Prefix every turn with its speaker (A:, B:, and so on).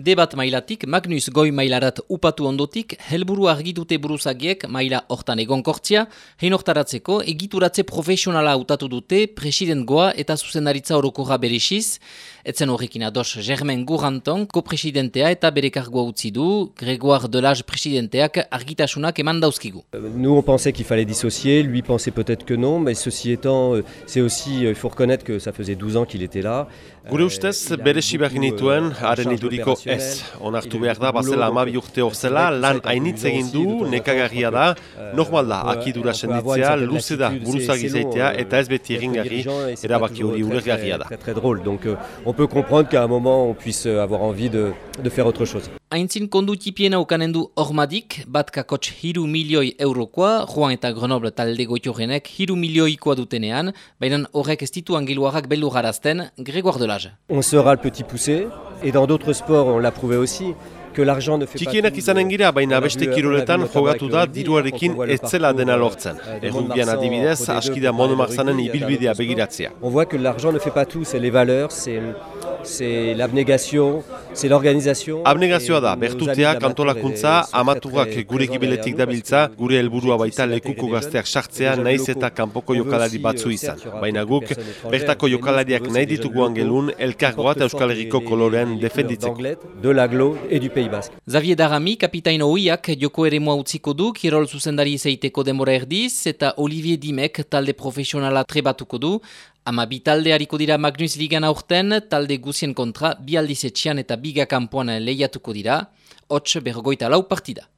A: Debat mailatik, Magnus goi mailarat upatu ondotik, helburu argitute buruzagiek maila hortan egonkortzia, hein hortaratzeko egituratze profesionala utatu dute president goa eta zuzendaritza orokorra beresiz, etzen horrekin ados Germain Gouranton, kopresidentea eta bere kargoa utzi du, Grégoire Delage presidenteak argitasunak eman dauzkigu.
B: Nous on pensait qu'il fallait dissocier, lui pensait peut-être que non, mais ceci étant, euh, c'est aussi, euh, il faut reconnaître que ça faisait 12 ans qu'il était là.
C: Gure ustez, beresi behar nituen, haren iduriko ez. Onartu behar da, bazela amabi urte horzela, lan hainitz egin du, nekagarria da, normal da, akidura senditzea, luze da, buruzak izaitea, eta ez beti egingarri, erabaki hori ulergarria da.
B: Très très drôle, donc euh, on peut comprendre qu'à un moment on puisse avoir envie de, de faire autre chose.
A: Aintzin kondu tipiena ukanen du ormadik, bat kakotx hiru milioi eurokoa, Juan eta Grenoble talde goitiorenek hiru milioikoa dutenean, baina horrek ez ditu angiluarrak beldu garazten, Grégoire Delage.
B: On sera le petit poussé, et dans d'autres sports on l'a prouvé aussi,
C: Txikienak izanen gira, baina beste kiroletan jogatu da diruarekin
B: quand on voit le
C: ez zela dena lortzen. Errugbian
B: Mont-de-Marsan,
C: adibidez,
B: au D2
C: askida
B: pour
C: mono
B: parler de
C: marzanen
B: rugby,
C: ibilbidea begiratzea.
B: On voit que l'argent ne fait pas tout, c'est les valeurs, c'est c'est l'abnégation, c'est l'organisation.
C: Abnegazioa da, bertutea, kantolakuntza, amaturak gure gibeletik dabiltza, gure helburua baita lekuko gazteak sartzea, naiz eta kanpoko jokalari batzu
B: euh,
C: izan. Baina guk, bertako jokalariak nahi ditugu angelun, elkargoa eta Euskal Herriko kolorean defenditzeko.
B: de l'aglo et du Pays Basque.
A: Xavier Darami, kapitain ohiak joko ere moa utziko du, kirol zuzendari izaiteko demora erdiz, eta Olivier Dimek talde profesionala trebatuko du, ama bi talde hariko dira Magnus Ligan aurten, talde guzien kontra, bi aldiz etxean eta biga kanpoan lehiatuko dira, hots bergoita lau partida.